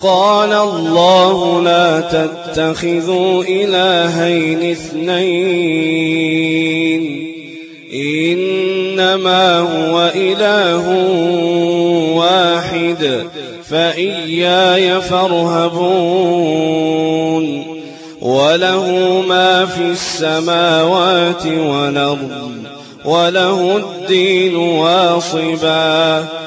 وقال الله لا تتخذوا إلهين اثنين. إنما هو إله واحد فإياي فارهبون. وله ما في السماوات والأرض وله الدين واصبا.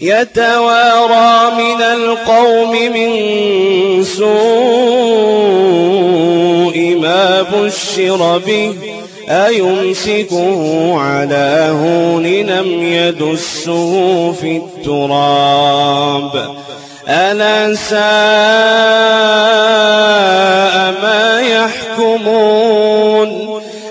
يتوارى من القوم من سوء ما بشر به أيمسكه على هون لم يدسه في التراب ألا ساء ما يحكمون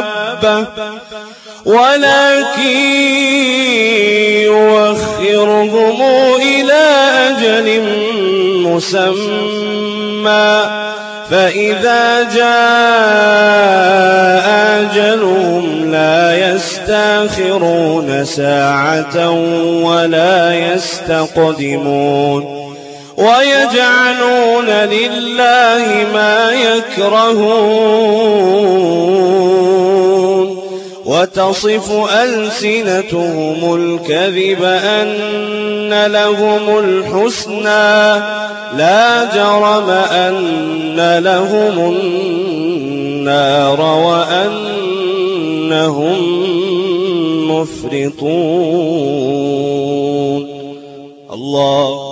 دابة ولكن يوخرهم إلى أجل مسمى. فإذا جاء أجلهم لا يستأخرون ساعة ولا يستقدمون. ويجعلون لله ما يكرهون. وتصف ألسنتهم الكذب أن لهم الحسنى. لا جرم أن لهم النار وأنهم مفرطون. الله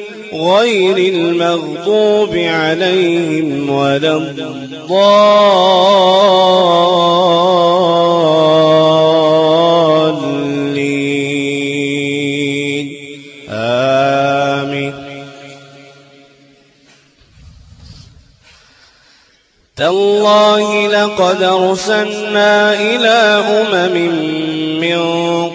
غير المغضوب عليهم ولا الضالين. آمين. تالله لقد أرسلنا إلى أمم من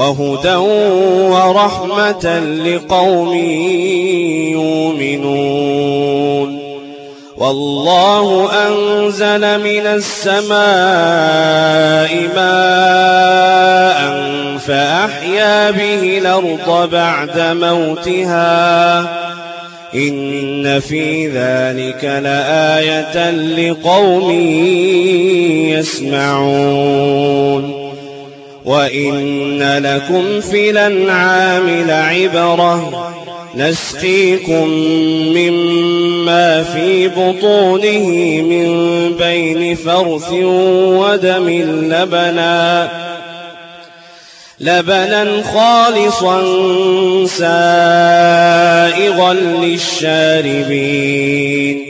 وهدى ورحمة لقوم يؤمنون. والله أنزل من السماء ماء فأحيا به الأرض بعد موتها. إن في ذلك لآية لقوم يسمعون. وإن لكم في الأنعام لعبرة نسقيكم مما في بطونه من بين فرث ودم لبنا لبنا خالصا سائغا للشاربين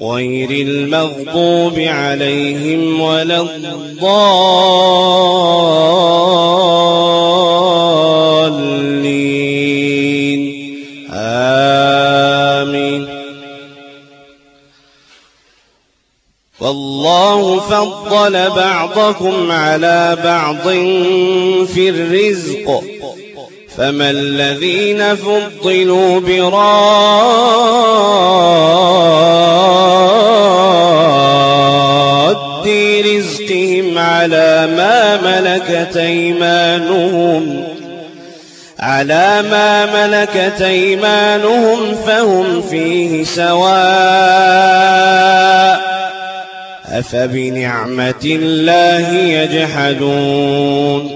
غير المغضوب عليهم ولا الضالين. آمين. والله فضل بعضكم على بعض في الرزق. فما الذين فضلوا براد رزقهم على ما ملكت أيمانهم على ما ملكت أيمانهم فهم فيه سواء. أفبنعمة الله يجحدون.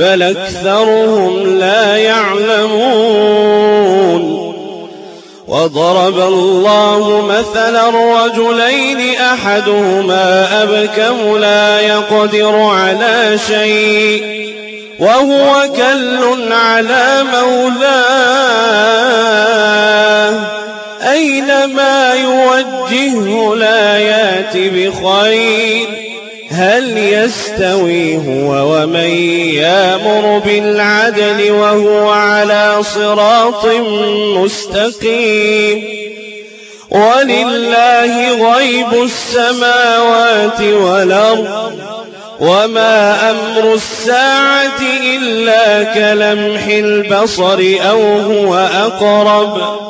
بل أكثرهم لا يعلمون وضرب الله مثلا رجلين أحدهما أبكم لا يقدر على شيء وهو كل على مولاه. أينما يوجهه لا يات بخير. هل يستوي هو ومن يامر بالعدل وهو على صراط مستقيم. ولله غيب السماوات والأرض. وما أمر الساعة إلا كلمح البصر أو هو أقرب.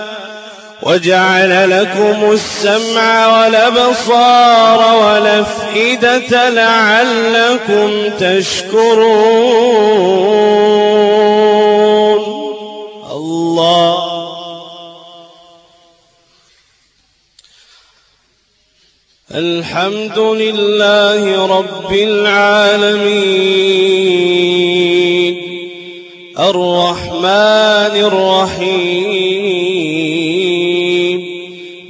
وجعل لكم السمع والأبصار والأفئدة لعلكم تشكرون. الله. الحمد لله رب العالمين. الرحمن الرحيم.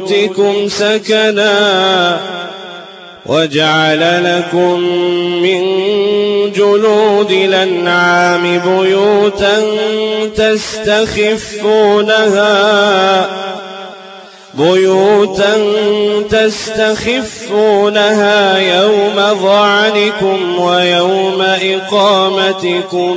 بيوتكم سكنا وجعل لكم من جلود الأنعام بيوتا تستخفونها بيوتا تستخفونها يوم ظعنكم ويوم إقامتكم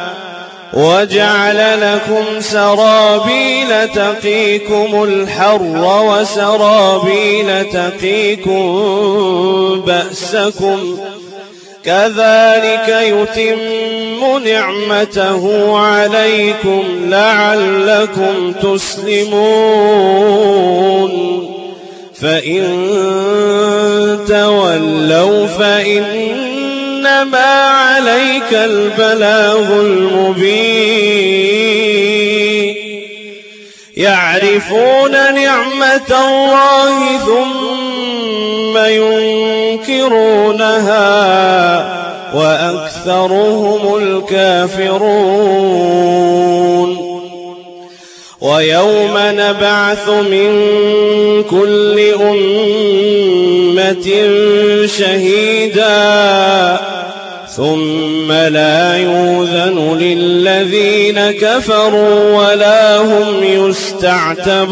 وجعل لكم سرابيل تقيكم الحر وسرابيل تقيكم بأسكم كذلك يتم نعمته عليكم لعلكم تسلمون فإن تولوا فإن إنما عليك البلاغ المبين. يعرفون نعمة الله ثم ينكرونها وأكثرهم الكافرون. ويوم نبعث من كل أمة شهيداً ثم لا يوذن للذين كفروا ولا هم يستعتبون.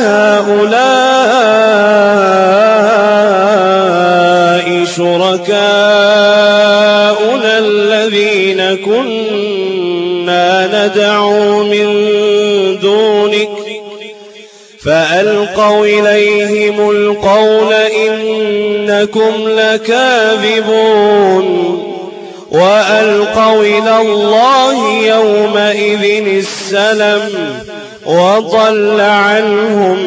هؤلاء شركاؤنا الذين كنا ندعو من فألقوا إليهم القول إنكم لكاذبون وألقوا إلى الله يومئذ السلم وضل عنهم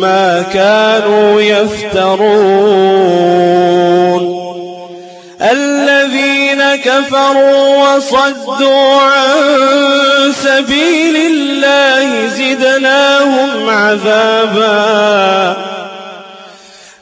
ما كانوا يفترون. الذين كفروا وصدوا عن سبيل الله زدناهم عذابا.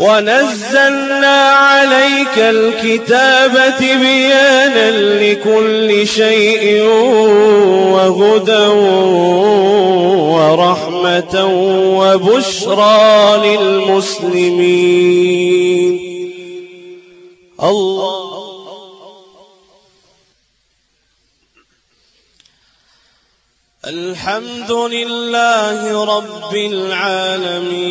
ونزلنا عليك الكتاب بيانا لكل شيء وهدى ورحمة وبشرى للمسلمين. الله. الحمد لله رب العالمين.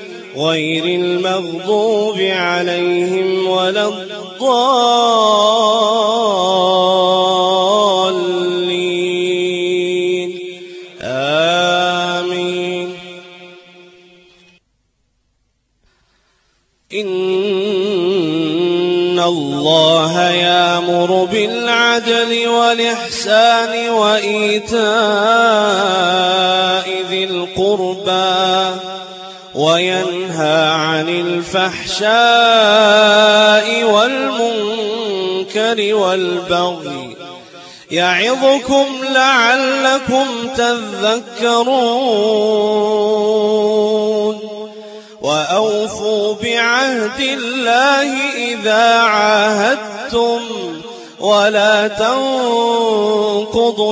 غير المغضوب عليهم ولا الضالين. آمين. إن الله يأمر بالعدل والإحسان وإيتاء ذي القربى. وينهى عن الفحشاء والمنكر والبغي يعظكم لعلكم تذكرون وأوفوا بعهد الله إذا عاهدتم ولا تنقضوا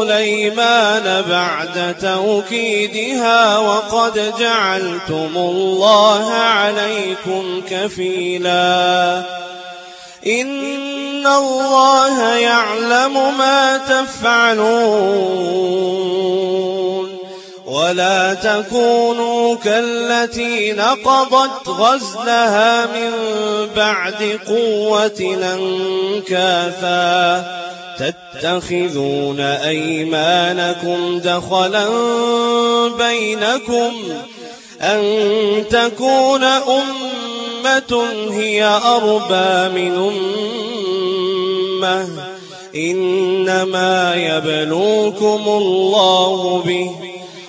الأيمان بعد توكيدها وقد جعلتم الله عليكم كفيلا. إن الله يعلم ما تفعلون. ولا تكونوا كالتي نقضت غزلها من بعد قوة أنكاثا تتخذون أيمانكم دخلا بينكم أن تكون أمة هي أربى من أمة. إنما يبلوكم الله به.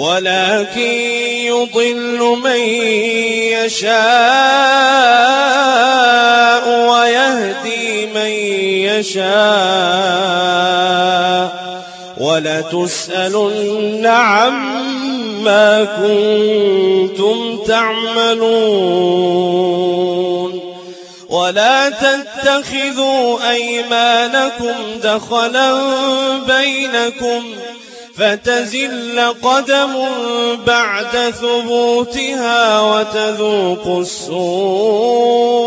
ولكن يضل من يشاء ويهدي من يشاء ولتسألن عما كنتم تعملون ولا تتخذوا أيمانكم دخلا بينكم فتزل قدم بعد ثبوتها وتذوق السوء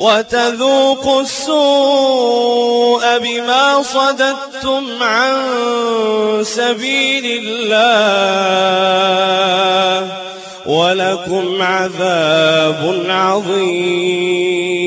وتذوقوا السوء بما صددتم عن سبيل الله ولكم عذاب عظيم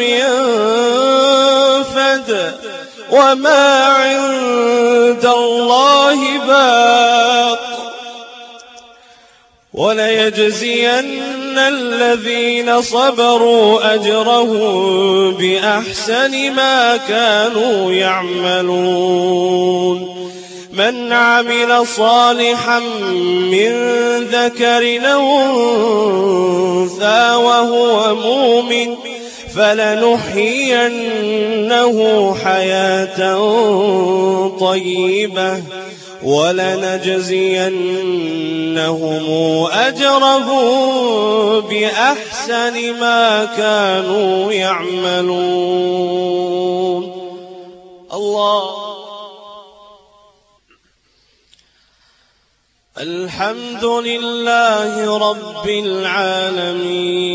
ينفد وما عند الله باق وليجزين الذين صبروا أجرهم بأحسن ما كانوا يعملون. من عمل صالحا من ذكر أنثى وهو مؤمن فلنحيينه حياة طيبة ولنجزينهم أجرهم بأحسن ما كانوا يعملون. الله. الحمد لله رب العالمين.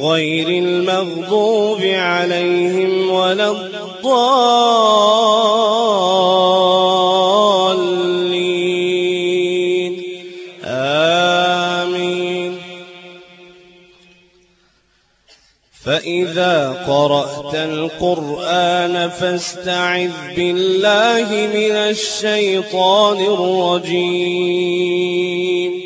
غير المغضوب عليهم ولا الضالين. آمين. فإذا قرأت القرآن فاستعذ بالله من الشيطان الرجيم.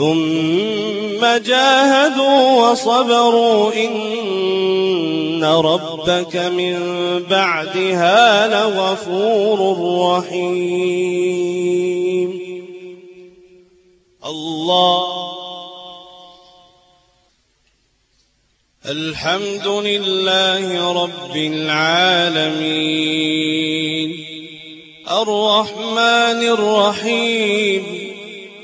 ثم جاهدوا وصبروا إن ربك من بعدها لغفور رحيم. الله. الحمد لله رب العالمين. الرحمن الرحيم.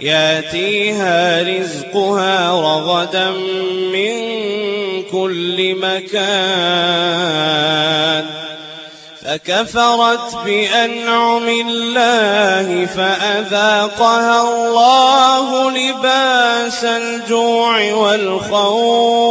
ياتيها رزقها رغدا من كل مكان فكفرت بأنعم الله فأذاقها الله لباس الجوع والخوف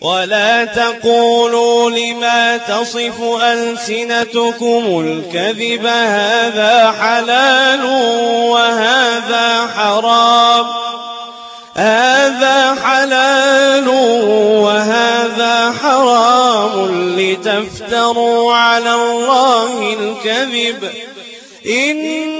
ولا تقولوا لما تصف ألسنتكم الكذب هذا حلال وهذا حرام. هذا حلال وهذا حرام لتفتروا على الله الكذب. إن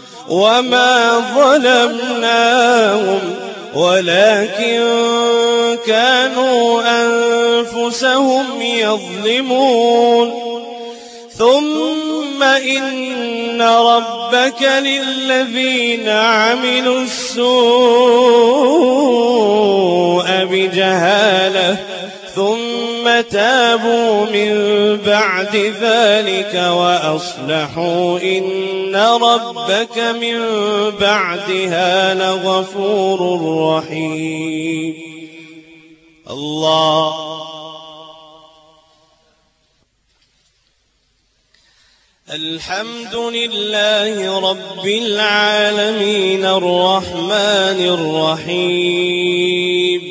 وما ظلمناهم ولكن كانوا أنفسهم يظلمون. ثم إن ربك للذين عملوا السوء بجهالة ثم تابوا من بعد ذلك وأصلحوا إن ربك من بعدها لغفور رحيم. الله. الحمد لله رب العالمين الرحمن الرحيم.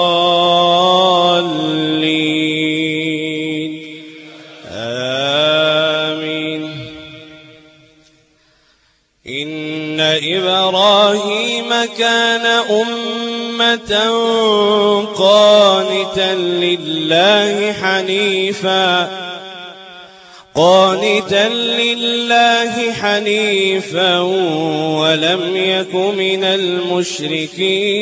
الضالين. آمين. إن إبراهيم كان أمة قانتا لله حنيفاً. قانتا لله حنيفا ولم يك من المشركين.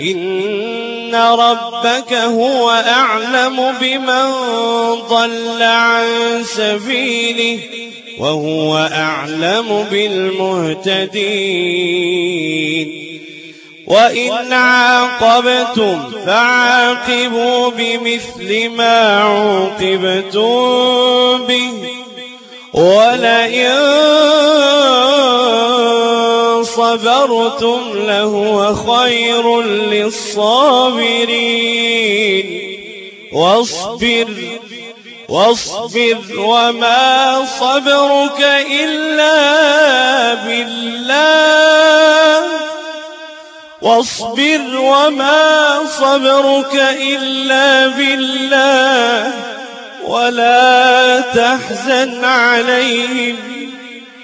إن ربك هو أعلم بمن ضل عن سبيله وهو أعلم بالمهتدين وإن عاقبتم فعاقبوا بمثل ما عوقبتم به ولئن صبرتم لهو خير للصابرين. واصبر واصبر وما صبرك إلا بالله. واصبر وما صبرك إلا بالله. ولا تحزن عليهم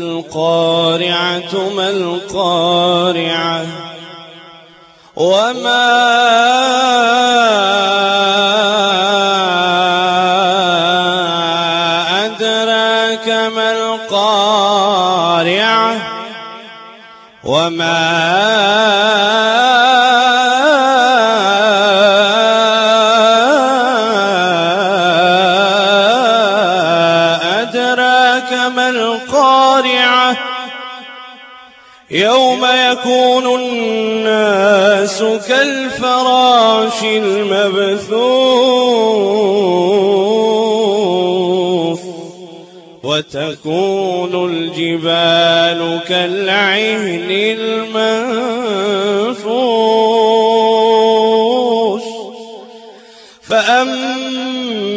القارعة ما القارعة وما أدراك ما القارعة وما أدراك يوم يكون الناس كالفراش المبثوث وتكون الجبال كالعهن المنفوش فأما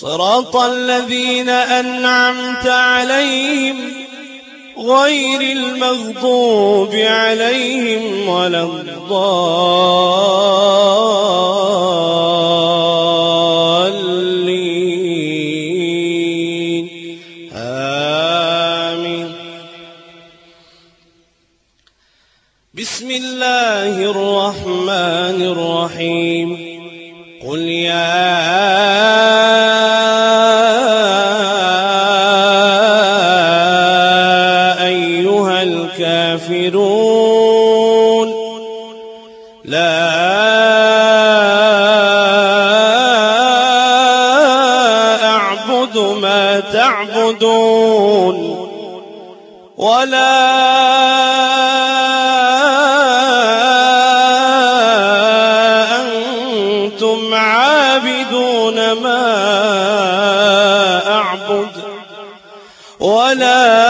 صراط الذين أنعمت عليهم غير المغضوب عليهم ولا الضالين. آمين. بسم الله الرحمن الرحيم. قل يا الكافرون لا. أعبد ما تعبدون. ولا. أنتم عابدون ما أعبد. ولا.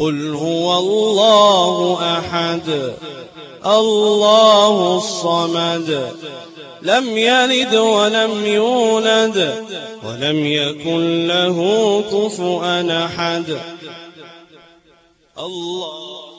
قل هو الله أحد الله الصمد. لم يلد ولم يولد ولم يكن له كفؤا أحد. الله